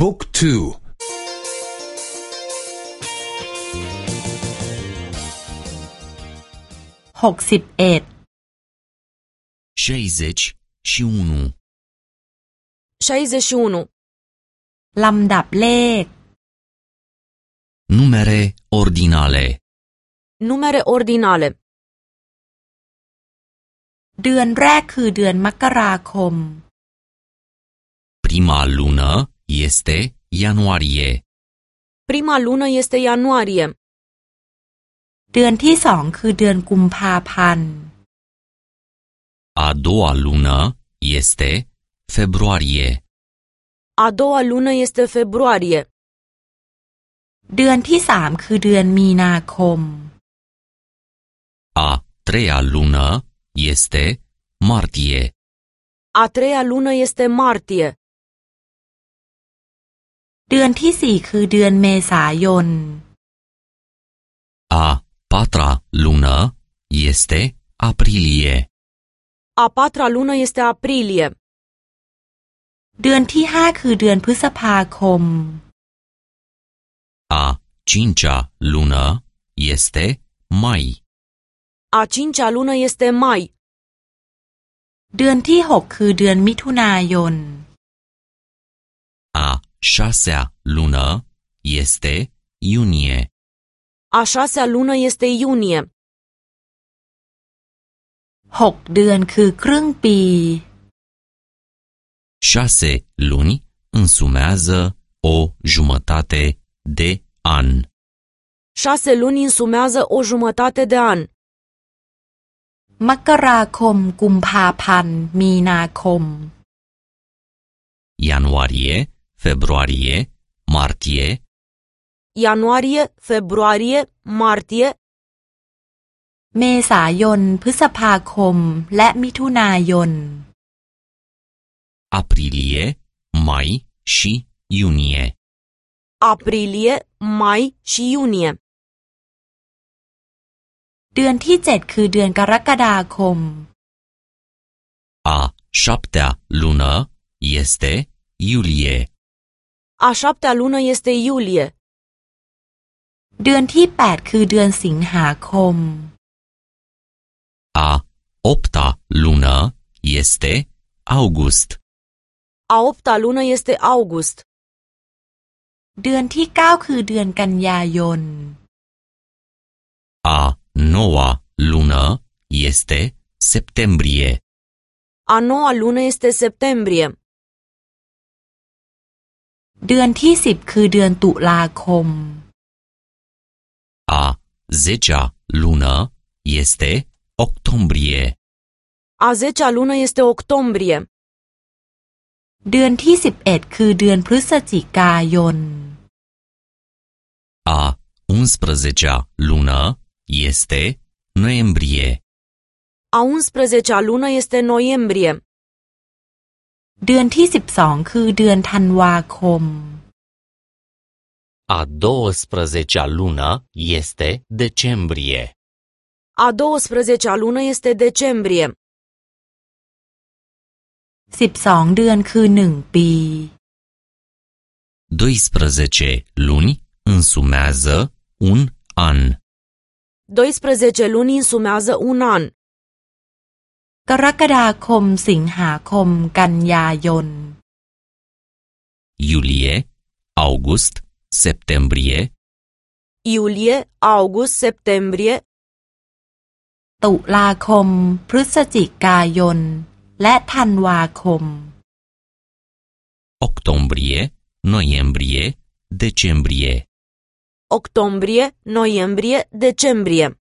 บุ๊กทูหกสิบเอ็ด șaizeci și unu 61 ลำดับเลข numere ordinale Numere ordinale เดือนแรกคือเดือนมกราคม prima lună este ianuarie Prima lună este ianuarie เดือนที่สองคือเดือนกุมภาพันธ์ a doua lună este februarie A doua lună este februarie เดือนที่สามคือเดือนมีนาคม a treia lună este martie A treia lună este martie เดือนที่สี่คือเดือนเมษายน a patra lună este aprilie A patra lună este aprilie เดือนที่ห้าคือเดือนพฤษภาคม a cincea lună este mai A cincea lună este mai เดือนที่หกคือเดือนมิถุนายน a șasea lună este iunie A șasea lună este iunie หกเดือนคือครึ่งปี șase luni însumează o jumătate de an Șase luni însumează o jumătate de an มกราคม กุมภาพันธ์ มีนาคม ianuarie, februarie, martie, Ianuarie, februarie, martie, เมษายน พฤษภาคม และมิถุนายน aprilie, mai și iunie. aprilie, mai și iunie. เดือนที่เจ็ดคือเดือนกรกฎาคม A șaptea lună este iulie. A șaptea lună este iulie. เดือนที่แปดคือเดือนสิงหาคม A opta lună este august. A opta lună este august. เดือนที่เก้าคือเดือนกันยายน A noua lună este septembrie. A noua lună este septembrie. เดือนที่สิบคือเดือนตุลาคม A zecea lună este octombrie. A zecea lună este octombrie. เดือนที่สิบเอ็ดคือเดือนพฤศจิกายน A unsprezecea lună este noiembrie. A unsprezecea lună este noiembrie. เดือนที่สิบสองคือเดือนธันวาคม A 12-a lună este decembrie. A 12-a lună este decembrie. สิบสองเดือนคือหนึ่งปี 12 luni însumează un an. 12 luni însumează un an. กรกฎาคมสิงหาคมกันยายน Iulie, august, septembrie, Iulie, august, septembrie, ตุลาคม พฤศจิกายน และธันวาคม octombrie, noiembrie, decembrie. octombrie, noiembrie, decembrie.